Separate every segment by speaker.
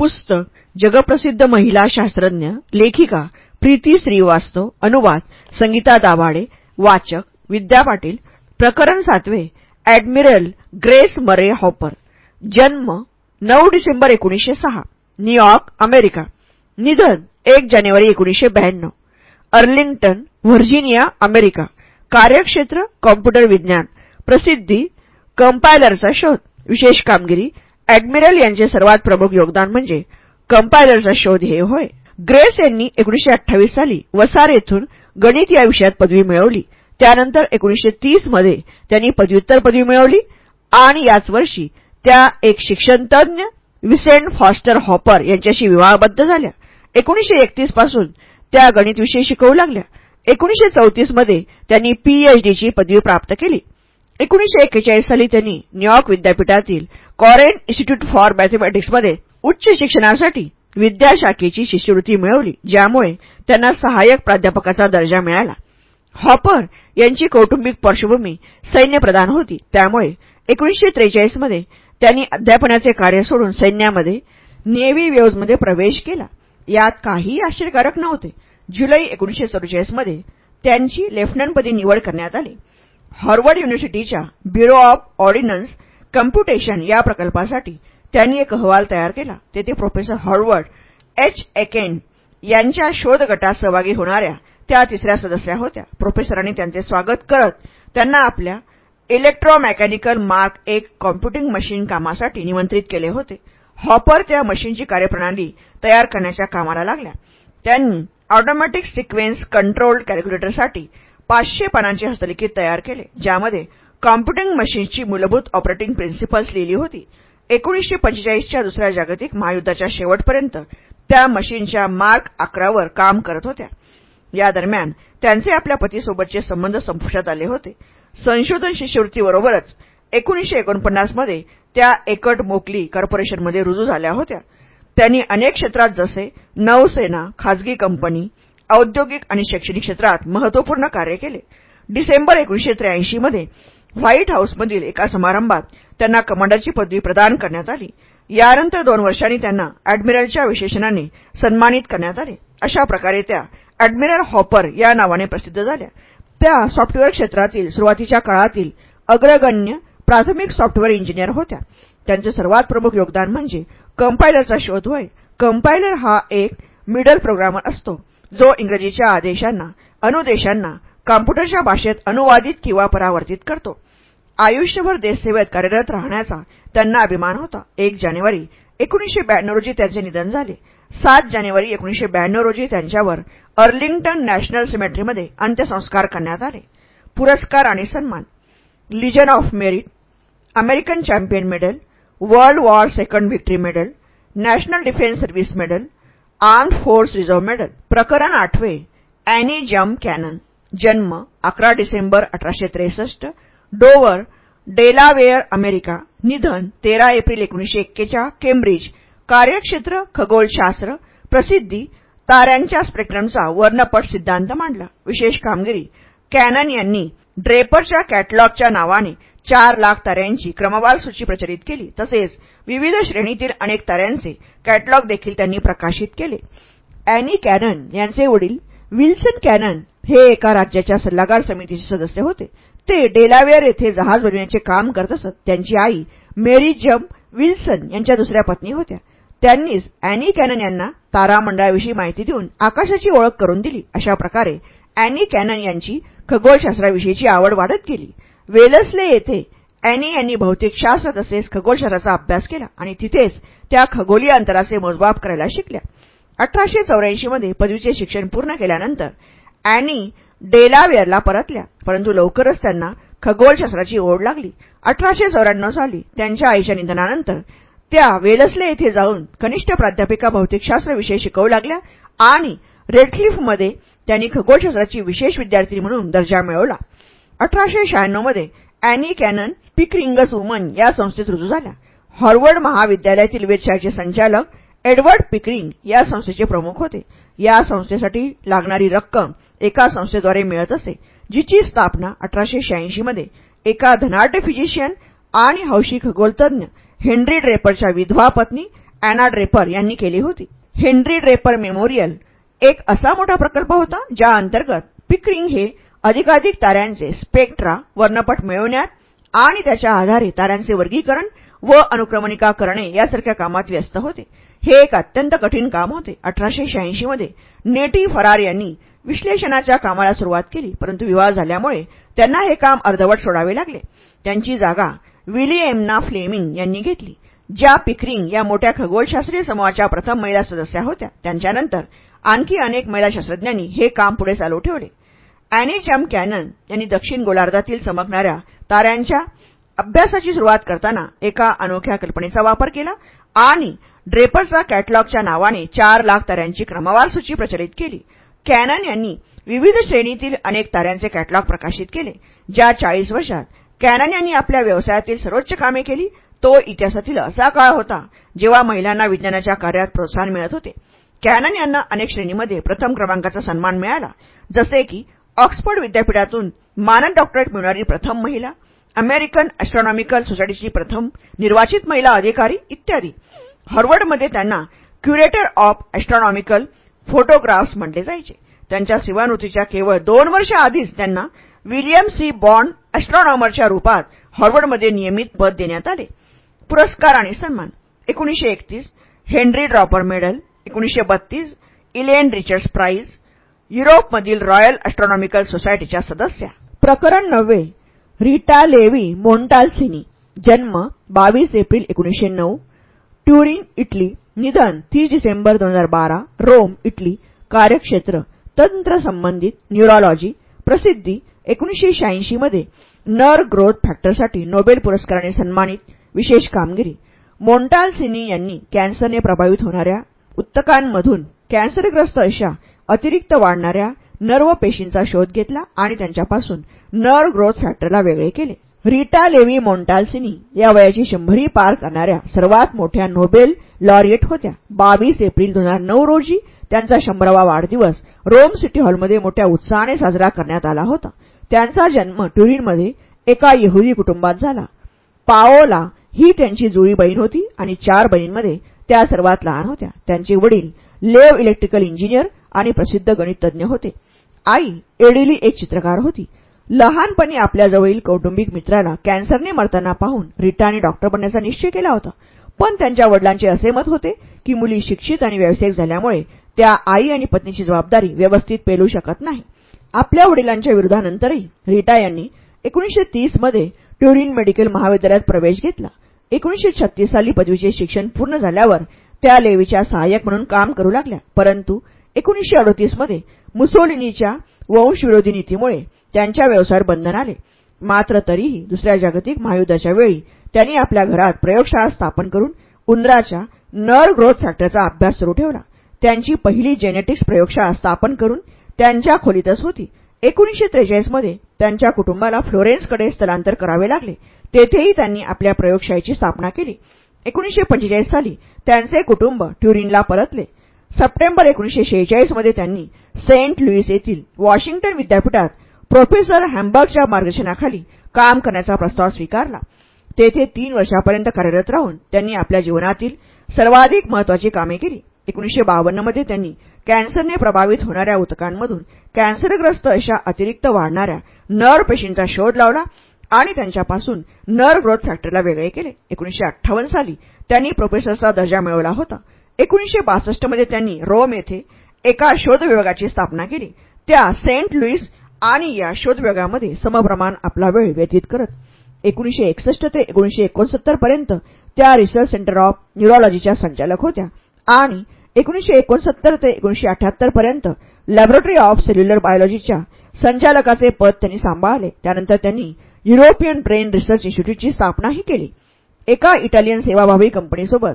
Speaker 1: पुस्तक जगप्रसिद्ध महिला शास्त्रज्ञ लेखिका प्रीती श्रीवास्तव अनुवाद संगीता दाभाडे वाचक विद्या पाटील प्रकरण सातवे ॲडमिरल ग्रेस मरे हॉपर जन्म नऊ डिसेंबर एकोणीसशे सहा न्यूयॉर्क अमेरिका निधन एक जानेवारी एकोणीसशे ब्याण्णव अर्लिंग्टन व्हर्जिनिया अमेरिका कार्यक्षेत्र कॉम्प्युटर विज्ञान प्रसिद्धी कंपायलरचा शोध विशेष कामगिरी ॲडमिरल यांचे सर्वात प्रमुख योगदान म्हणजे कंपायलरचा शोध हे होय. ग्रेस यांनी एकोणीसशे अठ्ठावीस साली वसार येथून गणित या विषयात पदवी मिळवली. त्यानंतर एकोणीसशे तीसमध्ये त्यांनी पदव्युत्तर पदवी मिळवली आणि याच वर्षी त्या एक शिक्षणतज्ञ विसेंट फॉस्टर हॉपर यांच्याशी विवाहबद्ध झाल्या. एकोणीसशे एकतीसपासून त्या गणितविषयी शिकवू लागल्या. एकोणीसशे चौतीसमध्ये त्यांनी पीएचडीची पदवी प्राप्त केली. एकोणीसशे एक्केचाळीस साली त्यांनी न्यूयॉर्क विद्यापीठातील कॉरेन इन्स्टिट्यूट फॉर मॅथमॅटिक्समध्ये उच्च शिक्षणासाठी विद्याशाखेची शिष्यवृत्ती मिळवली ज्यामुळे त्यांना सहाय्यक प्राध्यापकाचा दर्जा मिळाला. हॉपर यांची कौटुंबिक पार्श्वभूमी सैन्यप्रधान होती. त्यामुळे एकोणीसशे त्रेचाळीसमध्ये त्यांनी अध्यापनाचे कार्य सोडून सैन्यामध्ये नेव्ही वेव्हजमध्ये प्रवेश केला. यात काहीही आश्चर्यकारक नव्हते. जुलै एकोणीसशे चौवेचाळीसमध्ये त्यांची लेफ्टनंटपदी निवड करण्यात आली. हार्वर्ड युनिव्हर्सिटीच्या ब्युरो ऑफ ऑर्डिनन्स कम्प्युटेशन या प्रकल्पासाठी त्यांनी एक अहवाल तयार केला. तेथे प्रोफेसर हॉर्वर्ड एच. एकेन यांच्या शोध गटात सहभागी होणाऱ्या त्या तिसऱ्या सदस्या होत्या. प्रोफेसरांनी त्यांचे स्वागत करत त्यांना आपल्या इलेक्ट्रोमेकॅनिकल मार्क एक कॉम्प्युटिंग मशीन कामासाठी निमंत्रित केले होते. हॉपर त्या मशीनची कार्यप्रणाली तयार करण्याच्या कामाला लागल्या. त्यांनी ऑटोमॅटिक सिक्वेन्स कंट्रोल्ड कॅल्क्युलेटरसाठी पाचशे पानांचे हस्तलिखित तयार केले ज्यामध्ये कॉम्प्युटिंग मशीन्सची मूलभूत ऑपरेटिंग प्रिन्सिपल्स लिहिली होती. एकोणीसशे पंचेचाळीसच्या दुसऱ्या जागतिक महायुद्धाच्या शेवटपर्यंत त्या मशीनच्या मार्क अकरावर काम करत होत्या. या दरम्यान त्यांचे आपल्या पतीसोबतचे संबंध संपुष्टात आले होते. संशोधन शिष्यवृत्तीबरोबरच एकोणीसशे एकोणपन्नासमध्ये त्या एकट मोकली कॉर्पोरेशनमध्ये रुजू झाल्या होत्या. त्यांनी अनेक क्षेत्रात जसे नौसेना खाजगी कंपनी औद्योगिक आणि शैक्षणिक क्षेत्रात महत्त्वपूर्ण कार्य केले. डिसेंबर एकोणीसशे त्र्याऐंशीमध्ये व्हाईट हाऊसमधील एका समारंभात त्यांना कमांडरची पदवी प्रदान करण्यात आली. यानंतर दोन वर्षांनी त्यांना अॅडमिरलच्या विशेषणाने सन्मानित करण्यात आले. अशा प्रकारे त्या अॅडमिरल हॉपर या नावाने प्रसिद्ध झाल्या. त्या सॉफ्टवेअर क्षेत्रातील सुरुवातीच्या काळातील अग्रगण्य प्राथमिक सॉफ्टवेअर इंजिनियर होत्या. त्यांचे सर्वात प्रमुख योगदान म्हणजे कंपायलरचा शोध होय. कंपायलर हा एक मिडल प्रोग्रामर असतो जो इंग्रजीच्या आदेशांना अनुदेशांना कॉम्प्युटरच्या भाषेत अनुवादित किंवा परावर्तित करतो. आयुष्यभर देशसेवेत कार्यरत राहण्याचा त्यांना अभिमान होता. एक जानेवारी एकोणीसशे ब्याण्णव रोजी त्यांचे निधन झाले. सात जानेवारी एकोणीसशे ब्याण्णव रोजी त्यांच्यावर अर्लिंग्टन नॅशनल सिमेट्रीमध्ये अंत्यसंस्कार करण्यात आले. पुरस्कार आणि सन्मान. Legion of Merit American champion medal world war second victory medal national defence service medal armed force reserve medal प्रकरण आठवे अॅनी जम कॅनन जन्म अकरा डिसेंबर अठराशे त्रेसष्ट डोवर डेलावेअर अमेरिका. निधन तेरा एप्रिल एकोणीसशे एक्केच्या केम्ब्रिज कार्यक्षेत्र खगोलशास्त्र. प्रसिद्धी ताऱ्यांच्या स्पेक्ट्रमचा वर्णपट सिद्धांत मांडला. विशेष कामगिरी कॅनन यांनी ड्रेपरच्या कॅटलॉगच्या नावाने चार लाख ताऱ्यांची क्रमवार सूची प्रचलित केली. तसेच विविध श्रेणीतील अनेक ताऱ्यांचे कॅटलॉग देखील त्यांनी प्रकाशित केले. अॅनी कॅनन यांचे वडील विल्सन कॅनन हे एका राज्याच्या सल्लागार समितीचे सदस्य होते. ते डेलावेअर येथे जहाज बनविण्याचे काम करत असत. त्यांची आई मेरी जम विल्सन यांच्या दुसऱ्या पत्नी होत्या. त्यांनीच अॅनी कॅनन यांना तारामंडळाविषयी माहिती देऊन आकाशाची ओळख करून दिली. अशा प्रकारे अॅनी कॅनन यांची खगोलशास्त्राविषयीची आवड वाढत गेली. वेलसले येथे अॅनी यांनी भौतिकशास्त्र तसेच खगोलशास्त्राचा अभ्यास केला आणि तिथेच त्या खगोलीय अंतराचे मोजमाप करायला शिकल्या. अठराशे चौऱ्याऐंशीमध्ये पदवीचे शिक्षण पूर्ण केल्यानंतर अॅनी डेलावेअरला परतल्या. परंतु लवकरच त्यांना खगोलशास्त्राची ओढ लागली. अठराशे चौऱ्याण्णव साली त्यांच्या आईच्या निधनानंतर त्या वेलसले येथे जाऊन कनिष्ठ प्राध्यापिका भौतिकशास्त्र विषय शिकवू लागल्या आणि रेडक्लिफमध्ये त्यांनी खगोलशास्त्राची विशेष विद्यार्थी म्हणून दर्जा मिळवला. अठराशे शहाण्णवमध्ये अॅनी कॅनन पिकरिंगस वुमन या संस्थेत रुजू झाल्या हॉर्वर्ड महाविद्यालयातील वेधशाळेचे संचालक एडवर्ड पिकरिंग या संस्थेचे प्रमुख होते. या संस्थेसाठी लागणारी रक्कम एका संस्थेद्वारे मिळत असे जिची स्थापना अठराशे शहाऐंशीमध्ये एका धनाढ्य फिजिशियन आणि हौशी खगोलतज्ञ हेनरी ड्रेपरच्या विधवा पत्नी अॅना ड्रेपर यांनी केली होती. हेनरी ड्रेपर मेमोरियल एक असा मोठा प्रकल्प होता ज्या अंतर्गत पिकरिंग हे अधिकाधिक ताऱ्यांचे स्पेक्ट्रा वर्णपट मिळवण्यात आणि त्याच्या आधारे ताऱ्यांचे वर्गीकरण व अनुक्रमणिका करणे यासारख्या कामात व्यस्त होते. हे एक अत्यंत कठीण काम होते. अठराशे शहाऐंशीमध्ये नेटी फरार यांनी विश्लेषणाच्या कामाला सुरुवात केली. परंतु विवाह झाल्यामुळे त्यांना हे काम अर्धवट सोडावे लागले. त्यांची जागा विलियमना फ्लेमिंग यांनी घेतली. ज्या पिकरिंग या मोठ्या खगोलशास्त्रीय समूहाच्या प्रथम महिला सदस्या होत्या त्यांच्यानंतर आणखी अनेक महिला शास्त्रज्ञांनी हे काम पुढे चालू ठेवले. अॅनी जम कॅनन यांनी दक्षिण गोलार्धातील चमकणाऱ्या ताऱ्यांच्या अभ्यासाची सुरुवात करताना एका अनोख्या कल्पनेचा वापर केला आणि ड्रेपरचा कॅटलॉगच्या नावाने चार लाख ताऱ्यांची क्रमवार सूची प्रचलित केली. कॅनन यांनी विविध श्रेणीतील अनेक ताऱ्यांचे कॅटलॉग प्रकाशित केले. ज्या चाळीस वर्षात कॅनन यांनी आपल्या व्यवसायातील सर्वोच्च कामे केली तो इतिहासातील असा काळ होता जेव्हा महिलांना विज्ञानाच्या कार्यात प्रोत्साहन मिळत होते. कॅनन यांना अनेक श्रेणीमध्ये प्रथम क्रमांकाचा सन्मान मिळाला जसे की ऑक्सफर्ड विद्यापीठातून मानद डॉक्टरेट मिळणारी प्रथम महिला अमेरिकन ॲस्ट्रॉनॉमिकल सोसायटीची प्रथम निर्वाचित महिला अधिकारी इत्यादी. हार्वर्डमध्ये त्यांना क्युरेटर ऑफ अॅस्ट्रॉनॉमिकल फोटोग्राफ्स म्हटले जायचे. त्यांच्या सेवानिवृत्तीच्या केवळ दोन वर्ष आधीच त्यांना विलियम सी. बॉन्ड अॅस्ट्रॉनॉमरच्या रूपात हॉर्वर्डमध्ये नियमित पद देण्यात आले. पुरस्कार आणि सन्मान. 1931 Henry Draper medal. 1932 Ellen Richards prize युरोपमधील रॉयल अॅस्ट्रॉनॉमिकल सोसायटीच्या सदस्या. प्रकरण नव्हे. रीटा लेवी मोन्टालसिनी जन्म 22 एप्रिल 1909 ट्युरिंग इटली निधन तीस डिसेंबर 2012 रोम इटली कार्यक्षेत्र तंत्र संबंधित न्यूरॉलॉजी प्रसिद्धी 1986 मध्ये नर ग्रोथ फॅक्टरसाठी नोबेल पुरस्काराने सन्मानित विशेष कामगिरी. मोन्टाल्सिनी यांनी कॅन्सरने प्रभावित होणाऱ्या उत्तकांमधून कॅन्सरग्रस्त अशा अतिरिक्त वाढणाऱ्या नर्व पेशींचा शोध घेतला आणि त्यांच्यापासून नर ग्रोथ फॅक्टरला वेगळे केले. रीटा लेवी मोंटाल्सिनी या वयाची शंभरी पार करणाऱ्या सर्वात मोठ्या नोबेल लॉरिएट होत्या. बावीस एप्रिल दोन हजार नऊ रोजी त्यांचा शंभरावा वाढदिवस रोम सिटी हॉलमध्ये मोठ्या उत्साहाने साजरा करण्यात आला होता. त्यांचा जन्म ट्युरिनमध्ये एका यहुदी कुटुंबात झाला. पाओला ही त्यांची जुळी बहीण होती आणि चार बहिणींमध्ये त्या सर्वात लहान होत्या. त्यांचे वडील लेव इलेक्ट्रिकल इंजिनियर आणि प्रसिद्ध गणिततज्ञ होते. आई एडिली एक चित्रकार होती. लहानपणी आपल्याजवळील कौटुंबिक मित्राला कॅन्सरने मरताना पाहून रिटाने डॉक्टर बनण्याचा निश्चय केला होता. पण त्यांच्या वडिलांचे असे मत होते की मुली शिक्षित आणि व्यावसायिक झाल्यामुळे त्या आई आणि पत्नीची जबाबदारी व्यवस्थित पेलू शकत नाही. आपल्या वडिलांच्या विरोधानंतरही रीटा यांनी एकोणीशे तीसमध्ये ट्युरिन मेडिकल महाविद्यालयात प्रवेश घेतला. एकोणीशे छत्तीस साली पदवीचे शिक्षण पूर्ण झाल्यावर त्या लेवीच्या सहाय्यक म्हणून काम करू लागल्या. परंतु एकोणीशे अडोतीसमध्ये मुसोलिनीच्या वंशविरोधी नीतीमुळे त्यांच्या व्यवसायावर बंधन आले. मात्र तरीही दुसऱ्या जागतिक महायुद्धाच्या वेळी त्यांनी आपल्या घरात प्रयोगशाळा स्थापन करून उंदराच्या नर ग्रोथ फॅक्टरचा अभ्यास सुरू ठेवला. त्यांची पहिली जेनेटिक्स प्रयोगशाळा स्थापन करून त्यांच्या खोलीतच होती एकोणीशे त्रेचाळीसमध्ये त्यांच्या कुटुंबाला फ्लोरेन्सकडे स्थलांतर करावे लागले. तेथेही त्यांनी आपल्या प्रयोगशाळेची स्थापना केली. एकोणीशे पंचेचाळीस साली त्यांचे कुटुंब ट्युरिनला परतले. सप्टेंबर एकोणीशे शेहेचाळीसमध्ये त्यांनी सेंट लुईस येथील वॉशिंग्टन विद्यापीठात प्रोफेसर हॅम्बर्गच्या मार्गदर्शनाखाली काम करण्याचा प्रस्ताव स्वीकारला. तेथे तीन वर्षापर्यंत कार्यरत राहून त्यांनी आपल्या जीवनातील सर्वाधिक महत्वाची कामे केली. एकोणीशे बावन्नमध्ये त्यांनी कॅन्सरने प्रभावित होणाऱ्या उतकांमधून कॅन्सरग्रस्त अशा अतिरिक्त वाढणाऱ्या नर पेशींचा शोध लावला आणि त्यांच्यापासून नर ग्रोथ फॅक्टरला वेगळे केले. एकोणीशे अठ्ठावन्न साली त्यांनी प्रोफेसरचा दर्जा मिळवला होता. एकोणीशे बासष्टमध्ये त्यांनी रोम येथे एका शोध विभागाची स्थापना केली. त्या सेंट लुईस आणि या शोध समप्रमाण आपला वेळ व्यतीत करत एकोणीशे एकसष्ट ते एकोणीशे एकोणसत्तर पर्यंत त्या रिसर्च सेंटर ऑफ न्यूरॉलॉजीच्या संचालक होत्या. आणि एकोणीशे एकोणसत्तर ते एकोणीशे अठ्याहत्तर पर्यंत लॅबोरेटरी ऑफ सेल्युलर बायोलॉजीच्या संचालकाचे पद त्यांनी सांभाळले. त्यानंतर त्यांनी युरोपियन ब्रेन रिसर्च इन्स्टिट्यूटची स्थापनाही केली. एका इटालियन सेवाभावी कंपनीसोबत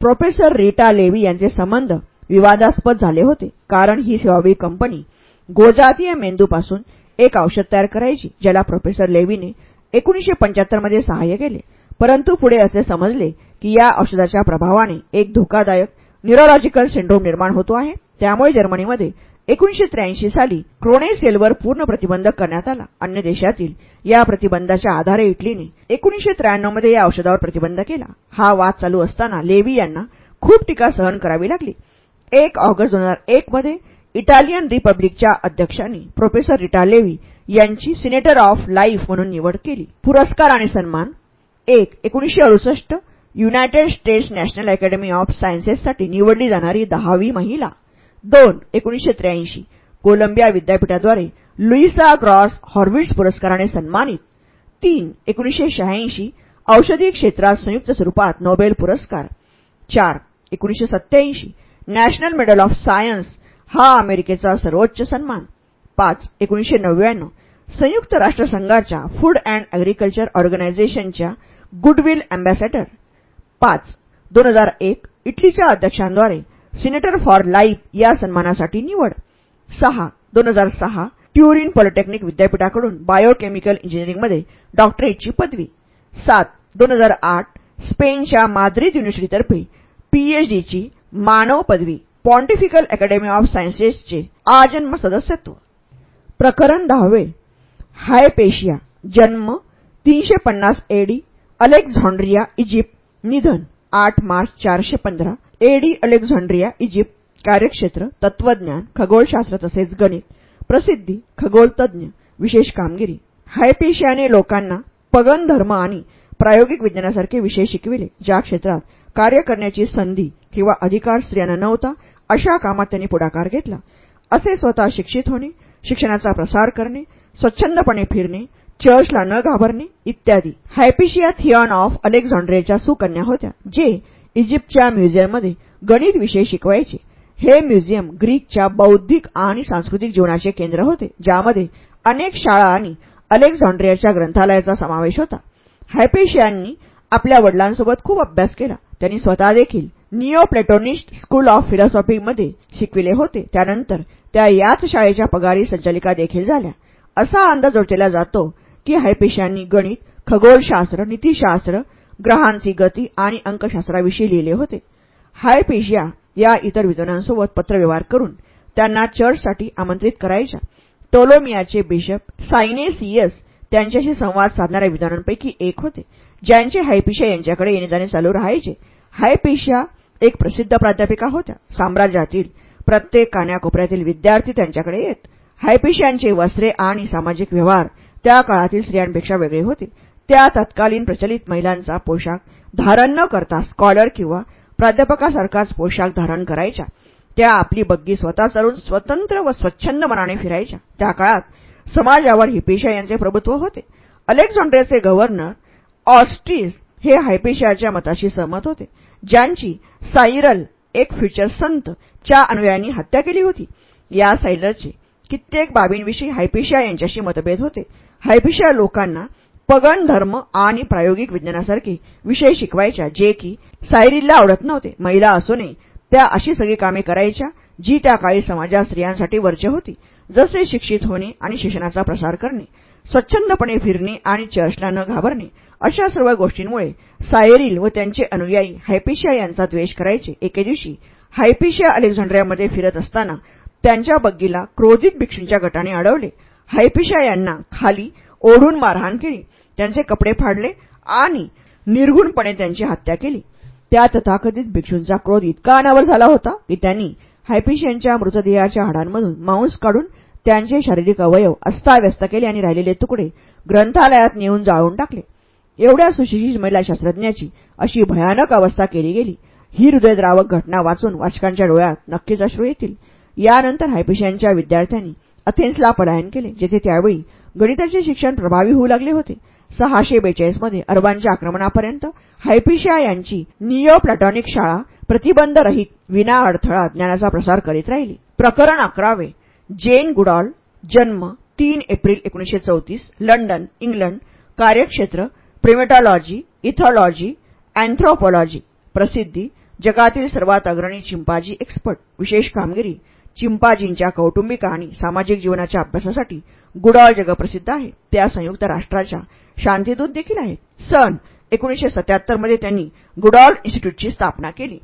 Speaker 1: प्रोफेसर रीटा लेवी यांचे संबंध विवादास्पद झाले होते. कारण ही सेवाभावी कंपनी गोजातीय मेंदूपासून एक औषध तयार करायची ज्याला प्रोफेसर लेवीने एकोणीशे पंच्याहत्तरमध्ये सहाय्य केले. परंतु पुढे असे समजले की या औषधाच्या प्रभावाने एक धोकादायक न्यूरोलॉजिकल सिंड्रोम निर्माण होतो आहे. त्यामुळे जर्मनीमध्ये एकोणीशे त्र्याऐंशी साली क्रोने सेलवर पूर्ण प्रतिबंध करण्यात आला. अन्य देशातील या प्रतिबंधाच्या आधारे इटलीने एकोणीशे त्र्याण्णवमध्ये या औषधावर प्रतिबंध केला. हा वाद चालू असताना लेवी यांना खूप टीका सहन करावी लागली. एक ऑगस्ट दोन हजार एकमध्ये इटालियन रिपब्लिकच्या अध्यक्षांनी प्रोफेसर रिटा लेवी यांची सिनेटर ऑफ लाईफ म्हणून निवड केली. पुरस्कार आणि सन्मान. एक एकोणीशे अडुसष्ट United States national academy of सायन्सेससाठी निवडली जाणारी दहावी महिला. दोन एकोणीशे त्र्याऐंशी कोलंबिया विद्यापीठाद्वारे लुईसा ग्रॉस हॉर्विट्स पुरस्काराने सन्मानित. तीन एकोणीशे शहाऐंशी औषधी क्षेत्रात संयुक्त स्वरूपात नोबेल पुरस्कार. चार एकोणीशे सत्त्याऐंशी नॅशनल मेडल ऑफ सायन्स हा अमेरिकेचा सर्वोच्च सन्मान. पाच एकोणीशे नव्याण्णव संयुक्त राष्ट्रसंघाच्या फूड अँड अॅग्रिकल्चर ऑर्गनायझेशनच्या गुडविल अँबॅसेडर. पाच दोन हजार एक इटलीच्या अध्यक्षांद्वारे सिनेटर फॉर लाईफ या सन्मानासाठी निवड. सहा दोन हजार सहा ट्युरिन पॉलिटेक्निक विद्यापीठाकडून बायोकेमिकल इंजिनिअरिंगमध्ये डॉक्टरेटची पदवी. सात दोन हजार आठ स्पेनच्या माद्रिद युनिव्हर्सिटीतर्फे पीएचडीची मानव पदवी. पॉन्टिफिकल अकॅडमी ऑफ सायन्सेसचे आजन्म सदस्यत्व. प्रकरण दहावे. हायपेशिया. जन्म तीनशे पन्नास एडी अलेक्झांड्रिया इजिप्त. निधन. आठ मार्च चारशे पंधरा. AD Alexandria Egypt. कार्यक्षेत्र तत्वज्ञान खगोलशास्त्र तसेच गणित. प्रसिद्धी खगोलतज्ञ. विशेष कामगिरी. हायपेशियाने लोकांना पगन धर्म आणि प्रायोगिक विज्ञानासारखे विषय शिकविले ज्या क्षेत्रात कार्य करण्याची संधी किंवा अधिकार स्त्रियांना नव्हता अशा कामात त्यांनी पुढाकार घेतला. असे स्वतः शिक्षित होणे शिक्षणाचा प्रसार करणे स्वच्छंदपणे फिरणे चर्चला न घाबरणे इत्यादी. हायपिशिया थिऑन ऑफ अलेक्झांड्रियाच्या सुकन्या होत्या जे इजिप्तच्या म्युझियममध्ये गणित विषय शिकवायचे. हे म्युझियम ग्रीकच्या बौद्धिक आणि सांस्कृतिक जीवनाचे केंद्र होते ज्यामध्ये अनेक शाळा आणि अलेक्झांड्रियाच्या ग्रंथालयाचा समावेश होता. हायपेशियांनी आपल्या वडिलांसोबत खूप अभ्यास केला. त्यांनी स्वतः देखील निओ प्लेटोनिस्ट स्कूल ऑफ फिलॉसॉफीमध्ये शिकविले होते. त्यानंतर त्या याच शाळेच्या पगारी संचालिका देखील झाल्या. असा अंदाज जोडलेला जातो की हायपेशियांनी गणित खगोलशास्त्र नीतीशास्त्र ग्रहांची गती आणि अंकशास्त्राविषयी लिहिले होते. हायपेशिया या इतर विद्वानांसोबत पत्रव्यवहार करून त्यांना चर्चसाठी आमंत्रित करायच्या. टोलोमियाचे बिशप सायनेसियस त्यांच्याशी संवाद साधणाऱ्या विद्वानांपैकी एक होते ज्यांचे हायपिशा यांच्याकडे येणे जाणे चालू राहायचे. हायपेशिया एक प्रसिद्ध प्राध्यापिका होत्या. साम्राज्यातील प्रत्येक कान्याकोपऱ्यातील विद्यार्थी त्यांच्याकडे येत. हायपेशियांचे वस्त्रे आणि सामाजिक व्यवहार त्या काळातील स्त्रियांपेक्षा वेगळे होते. त्या तत्कालीन प्रचलित महिलांचा पोशाख धारण न करता स्कॉलर किंवा प्राध्यापकासारखाच पोशाख धारण करायच्या. त्या आपली बग्गी स्वतः चालून स्वतंत्र व स्वच्छंद मनाने फिरायच्या. त्या काळात समाजावर हिपेशा यांचे प्रभुत्व होते. अलेक्झांड्रियाचे गव्हर्नर ऑस्ट्रीज हे हायपेशियाच्या मताशी सहमत होते. ज्यांची सायरल एक फ्युचर संत च्या अनुयायांनी हत्या केली होती. या सायरलचे कित्येक बाबींविषयी हायपेशिया यांच्याशी मतभेद होते. हायपेशिया लोकांना पगन धर्म आणि प्रायोगिक विज्ञानासारखे विषय शिकवायच्या जे की सायरीलला आवडत नव्हते. महिला असूनही त्या अशी सगळी कामे करायच्या जी त्या काळी समाजात स्त्रियांसाठी वर्ज्य होती. जसे शिक्षित होणे आणि शिक्षणाचा प्रसार करणे स्वच्छंदपणे फिरणे आणि चर्चला न घाबरणे अशा सर्व गोष्टींमुळे सायरील व त्यांचे अनुयायी हायपेशिया यांचा द्वेष करायचे. एके दिवशी हायपेशिया अलेक्झांड्रियामध्ये फिरत असताना त्यांच्या बग्गीला क्रोधित भिक्षूंच्या गटाने अडवले. हायपेशिया यांना खाली ओढून मारहाण केली. त्यांचे कपडे फाडले आणि निर्गुणपणे त्यांची हत्या केली. त्या तथाकथित भिक्षूंचा क्रोध इतका अनावर झाला होता की त्यांनी हायपिशियांच्या मृतदेहाच्या हाडांमधून मांस काढून त्यांचे शारीरिक अवयव अस्ताव्यस्त केले आणि राहिलेले तुकडे ग्रंथालयात नेऊन जाळून टाकले. एवढ्या सुशिक्षित महिला शास्त्रज्ञाची अशी भयानक अवस्था केली गेली. ही हृदयद्रावक घटना वाचून वाचकांच्या डोळ्यात नक्कीच अश्रू येतील. यानंतर हायपिशियनच्या विद्यार्थ्यांनी अथेन्सला पलायन केले जेथे त्यावेळी गणिताचे शिक्षण प्रभावी होऊ लागले होते. सहाशे बेचाळीसमध्ये अरबांच्या आक्रमणापर्यंत हायपिशिया यांची नियो प्लॅटॉनिक शाळा प्रतिबंधरहित विना अडथळा ज्ञानाचा प्रसार करीत राहिली. प्रकरण अकरावे. जेन गुडॉल जन्म तीन एप्रिल एकोणीशे चौतीस लंडन इंग्लंड कार्यक्षेत्र प्रिमेटॉलॉजी इथॉलॉजी अँथ्रोपॉलॉजी प्रसिद्धी जगातील सर्वात अग्रणी चिंपाजी एक्सपर्ट विशेष कामगिरी चिंपाजींच्या कौटुंबिक आणि सामाजिक जीवनाच्या अभ्यासासाठी गुडॉल जगप्रसिद्ध आहे. त्या संयुक्त राष्ट्राच्या शांतीदूत देखील आहेत. सन एकोणीशे सत्याहत्तरमध्ये त्यांनी गुडॉल इन्स्टिट्यूटची स्थापना केली.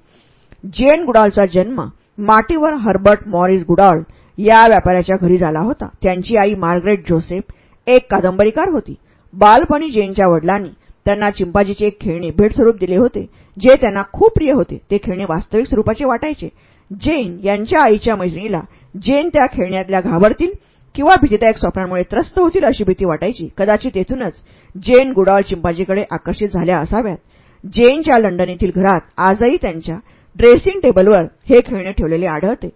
Speaker 1: जेन गुडॉलचा जन्म माटीवर हर्बर्ट मॉरिस गुडॉल या व्यापाऱ्याच्या घरी झाला होता. त्यांची आई मार्गरेट जोसेफ एक कादंबरीकार होती. बालपणी जेनच्या वडिलांनी त्यांना चिंपाजीचे एक खेळणे भेटस्वरूप दिले होते. जे त्यांना खूप प्रिय होते ते खेळणे वास्तविक स्वरूपाचे वाटायचे. जेन यांच्या आईच्या मैत्रिणीला जेन त्या खेळण्यातल्या घाबरतील किंवा भीतीदायक स्वप्नांमुळे त्रस्त होतील अशी भीती वाटायची. कदाचित येथूनच जेन गुडाळ चिंपाजीकडे आकर्षित झाल्या असाव्यात. जेनच्या लंडन येथील घरात आजही त्यांच्या ड्रेसिंग टेबलवर हे खेळणे ठेवलेले आढळते.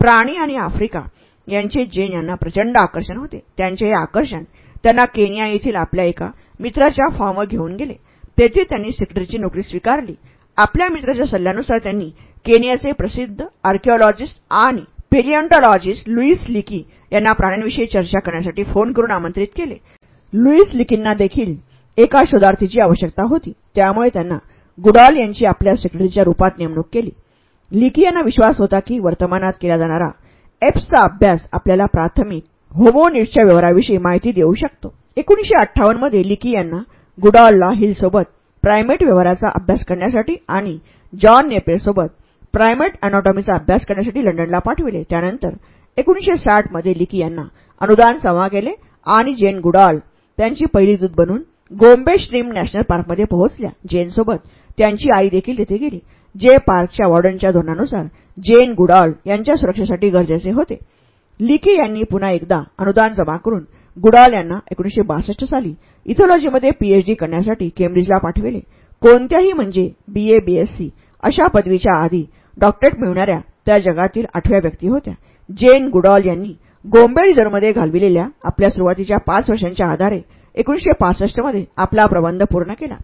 Speaker 1: प्राणी आणि आफ्रिका यांचे जेन यांना प्रचंड आकर्षण होते. त्यांचे हे आकर्षण त्यांना केनिया येथील आपल्या एका मित्राच्या फॉर्मवर घेऊन गेले. तेथे त्यांनी सेक्रेटरीची नोकरी स्वीकारली. आपल्या मित्राच्या सल्ल्यानुसार त्यांनी केनियाचे प्रसिद्ध आर्किओलॉजिस्ट आणि पेरियंटॉलॉजिस्ट लुईस लिकी यांना प्राण्यांविषयी चर्चा करण्यासाठी फोन करून आमंत्रित केले. लुईस लिकींना देखील एका शोधार्थीची आवश्यकता होती. त्यामुळे त्यांना गुडाल यांची आपल्या सेक्रेटरीच्या रूपात नेमणूक केली. लिकी यांना विश्वास होता की वर्तमानात केला जाणारा एप्सचा अभ्यास आपल्याला प्राथमिक होमोनिट्सच्या व्यवहाराविषयी माहिती देऊ शकतो. एकोणीशे अठ्ठावन्नमध्ये लिकी यांना गुडालला हिलसोबत प्रायमेट व्यवहाराचा अभ्यास करण्यासाठी आणि जॉन नेपेरसोबत प्रायमेट अनॉटॉमीचा अभ्यास करण्यासाठी लंडनला पाठविले. त्यानंतर एकोणीशे साठमध्ये लिकी यांना अनुदान जमा केले आणि जेन गुडाल त्यांची पहिली दूत बनून गोम्बे स्ट्रीम नॅशनल पार्कमध्ये पोहोचल्या. जेनसोबत त्यांची आई देखील तिथे गेली. जे पार्कच्या वॉर्डनच्या धोरणानुसार जेन गुडाल यांच्या सुरक्षेसाठी गरजेचे होते. लिखी यांनी पुन्हा एकदा अनुदान जमा करून गुडाल यांना एकोणीशे बासष्ट साली इथॉलॉजीमध्ये पीएचडी करण्यासाठी केम्ब्रिजला पाठविले. कोणत्याही म्हणजे बीए बीएससी अशा पदवीच्या आधी डॉक्टरेट मिळवणाऱ्या त्या जगातील आठव्या व्यक्ती होत्या. जेन गुडॉल यांनी गोंबे रिझर्व्हमध्ये घालविलेल्या आपल्या सुरुवातीच्या पाच वर्षांच्या आधारे एकोणीशे पासष्टमध्ये आपला प्रबंध पूर्ण केला.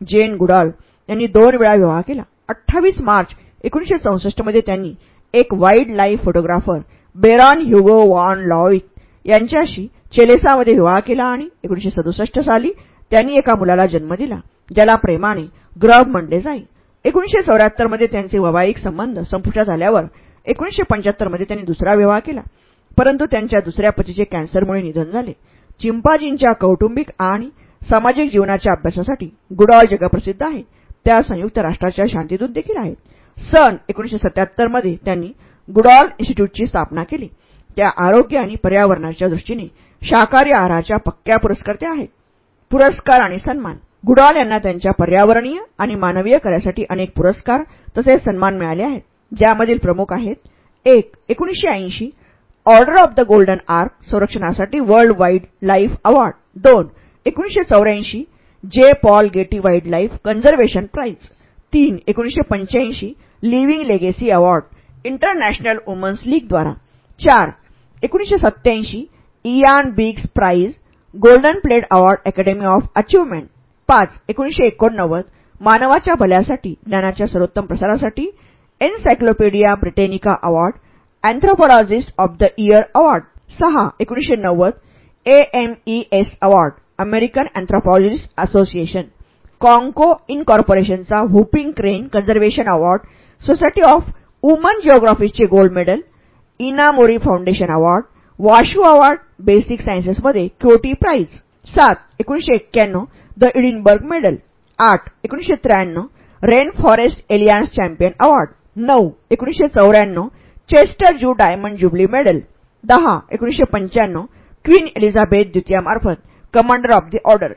Speaker 1: जेन गुडॉल यांनी दोन वेळा विवाह केला. अठ्ठावीस मार्च एकोणीशे चौसष्टमध्ये त्यांनी एक wildlife photographer baron Hugo von Lawick यांच्याशी चेलेसामध्ये विवाह केला आणि एकोणीशे सदुसष्ट साली त्यांनी एका मुलाला जन्म दिला ज्याला प्रेमाने ग्रब म्हणले जाईल एकोणीशे चौऱ्याहत्तरमध्ये त्यांचे वैवाहिक संबंध संपुष्टात आल्यावर एकोणीशे पंच्याहत्तरमध्ये त्यांनी दुसरा विवाह केला. परंतु त्यांच्या दुसऱ्या पतीचे कॅन्सरमुळे निधन झाले. चिंपाजींच्या कौटुंबिक आणि सामाजिक जीवनाच्या अभ्यासासाठी गुडॉल जगप्रसिद्ध आहे. त्या संयुक्त राष्ट्राच्या शांतीदूत देखील आहेत. सन एकोणीशे सत्याहत्तरमध्ये त्यांनी गुडॉल इन्स्टिट्यूटची स्थापना केली. त्या आरोग्य आणि पर्यावरणाच्या दृष्टीने शाकाहारी आहाराच्या पक्क्या पुरस्कर्त्या आहेत. पुरस्कार आणि सन्मान. गुडॉल यांना त्यांच्या पर्यावरणीय आणि मानवीय कार्यासाठी अनेक पुरस्कार तसेच सन्मान मिळाले आहेत. ज्यामधील प्रमुख आहेत एक एकोणीशे ऐंशी order of the golden ark संरक्षणासाठी वर्ल्ड वाईल्ड लाईफ अवॉर्ड दोन एकोणीशे चौऱ्याऐंशी J Paul Getty wildlife conservation prize तीन एकोणीशे पंच्याऐंशी living legacy award international women's लीगद्वारा चार एकोणीशे सत्त्याऐंशी Ian Biggs prize golden plate award academy of achievement पाच एकोणीशे एकोणनव्वद मानवाच्या भल्यासाठी ज्ञानाच्या सर्वोत्तम प्रसारासाठी encyclopaedia Britannica award anthropologist of the year award सहा एकोणीशे नव्वद AMES award American anthropologist association कॉन्को इनकॉर्पोरेशनचा whooping crane conservation award society of woman जिओग्राफीचे gold medal Inamori foundation award Washoe award basic सायन्सेसमध्ये Kyoto prize सात एकोणीशे एक्क्याण्णव द इडिनबर्ग मेडल आठ एकोणीशे त्र्याण्णव rain forest alliance champion award नऊ एकोणीशे चौऱ्याण्णव Chester zoo diamond jubilee medal दहा एकोणीशे पंच्याण्णव queen Elizabeth द्वितीयामार्फत commander of the order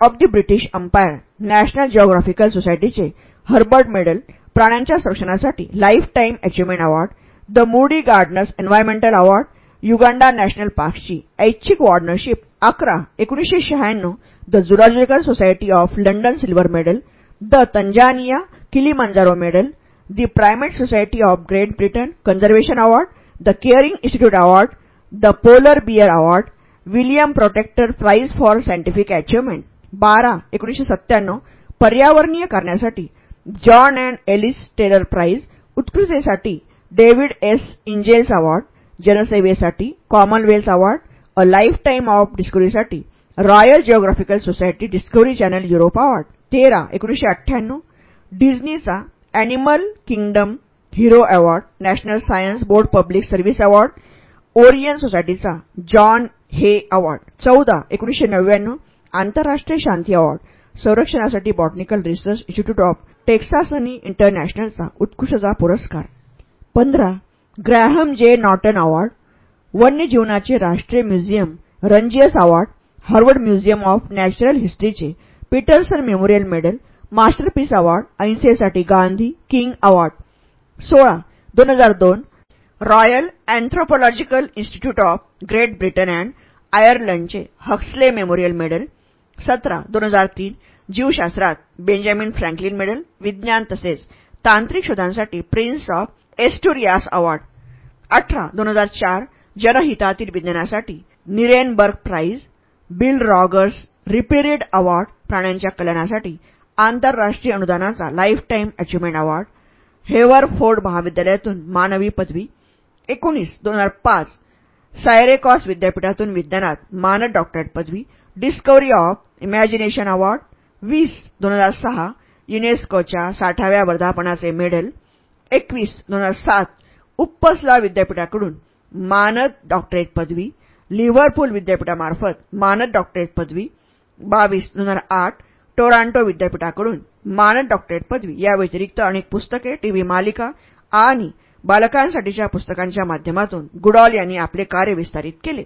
Speaker 1: of the British Empire national geographical सोसायटीचे हर्बर्ट मेडल प्राण्यांच्या संरक्षणासाठी lifetime achievement award the Moody Gardens environmental award Uganda national पार्कची ऐच्छिक वॉर्डनरशिप अकरा एकोणीशे शहाण्णव the zoological society of London silver medal the Tanzania Kilimanjaro medal the primate society of great Britain conservation award the caring institute award the polar bear award William Procter prize for scientific achievement बारा एकोणीशे सत्त्याण्णव पर्यावरणीय करण्यासाठी John and Alice Tyler prize उत्कृष्टतेसाठी David S. Ingalls award जनसेवेसाठी commonwealth award a lifetime of डिस्कवरीसाठी royal geographical society discovery channel Europe award. तेरा एकोणीशे अठ्ठ्याण्णव डिझनीचा animal kingdom hero award national science board public service award Orion सोसायटीचा John Hay award. चौदा एकोणीसशे नव्याण्णव आंतरराष्ट्रीय शांती award संरक्षणासाठी बॉटनिकल रिसर्च इन्स्टिट्यूट ऑफ टेक्सासनी इंटरनॅशनलचा उत्कृष्टता पुरस्कार. पंधरा ग्रॅहम जे. नॉटन अवॉर्ड वन्यजीवनाचे राष्ट्रीय museum रंजियस award Harvard museum of natural हिस्ट्रीचे Peterson memorial medal masterpiece award अहिंसेसाठी Gandhi King award. सोळा दोन हजार दोन royal anthropological institute of Great Britain and आयर्लंडचे Huxley memorial medal. सतरा दोन हजार तीन जीवशास्त्रात बेंजामिन फ्रँकलिन मेडल विज्ञान तसेच तांत्रिक शोधांसाठी प्रिन्स ऑफ एस्टुरियास अवॉर्ड अठरा दोन हजार चार जनहितातील विज्ञानासाठी Nierenberg prize Bill Rogers repaired award प्राण्यांच्या कल्याणासाठी आंतरराष्ट्रीय अनुदानाचा lifetime achievement award Haverford महाविद्यालयातून मानवी पदवी. एकोणीस दोन हजार पाच सायरेकॉस विद्यापीठातून विज्ञानात मानद डॉक्टरेट पदवी. डिस्कवरी ऑफ इमॅजिनेशन अवॉर्ड वीस दोन हजार सहा युनेस्कोच्या साठाव्या वर्धापनाचे मेडल एकवीस दोन हजार सात उपसला विद्यापीठाकडून मानद डॉक्टरेट पदवी लिव्हरपूल विद्यापीठामार्फत मानद डॉक्टरेट पदवी बावीस दोन हजार आठ टोरांटो विद्यापीठाकडून मानद डॉक्टरेट पदवी. या व्यतिरिक्त अनेक पुस्तके टीव्ही मालिका आणि बालकांसाठीच्या पुस्तकांच्या माध्यमातून गुडॉल यांनी आपले कार्य विस्तारित केले.